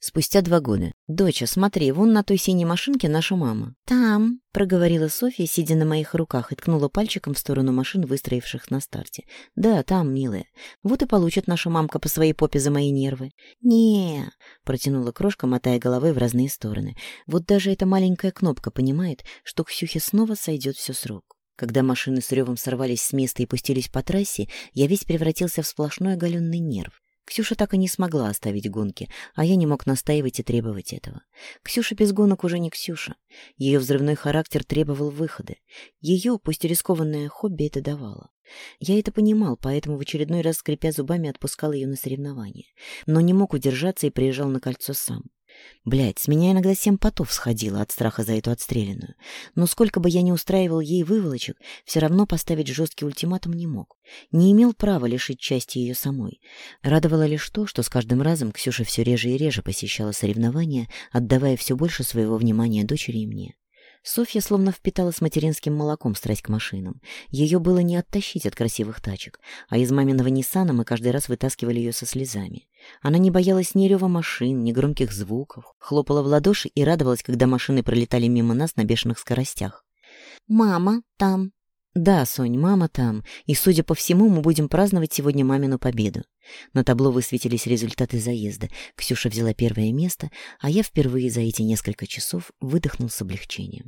спустя два года. «Доча, смотри, вон на той синей машинке наша мама». «Там», — проговорила Софья, сидя на моих руках, и ткнула пальчиком в сторону машин, выстроивших на старте. «Да, там, милая. Вот и получит наша мамка по своей попе за мои нервы». не протянула крошка, мотая головой в разные стороны. «Вот даже эта маленькая кнопка понимает, что Ксюхе снова сойдет все с рук». Когда машины с ревом сорвались с места и пустились по трассе, я весь превратился в сплошной оголенный нерв. Ксюша так и не смогла оставить гонки, а я не мог настаивать и требовать этого. Ксюша без гонок уже не Ксюша. Ее взрывной характер требовал выхода. Ее, пусть рискованное хобби, это давало. Я это понимал, поэтому в очередной раз, скрипя зубами, отпускал ее на соревнования. Но не мог удержаться и приезжал на кольцо сам. Блядь, с меня иногда семь потов сходило от страха за эту отстреленную. Но сколько бы я ни устраивал ей выволочек, все равно поставить жесткий ультиматум не мог. Не имел права лишить части ее самой. Радовало лишь то, что с каждым разом Ксюша все реже и реже посещала соревнования, отдавая все больше своего внимания дочери и мне. Софья словно впитала с материнским молоком страсть к машинам. Ее было не оттащить от красивых тачек, а из маминого Ниссана мы каждый раз вытаскивали ее со слезами. Она не боялась ни рева машин, ни громких звуков, хлопала в ладоши и радовалась, когда машины пролетали мимо нас на бешеных скоростях. «Мама там», «Да, Сонь, мама там, и, судя по всему, мы будем праздновать сегодня мамину победу». На табло высветились результаты заезда. Ксюша взяла первое место, а я впервые за эти несколько часов выдохнул с облегчением.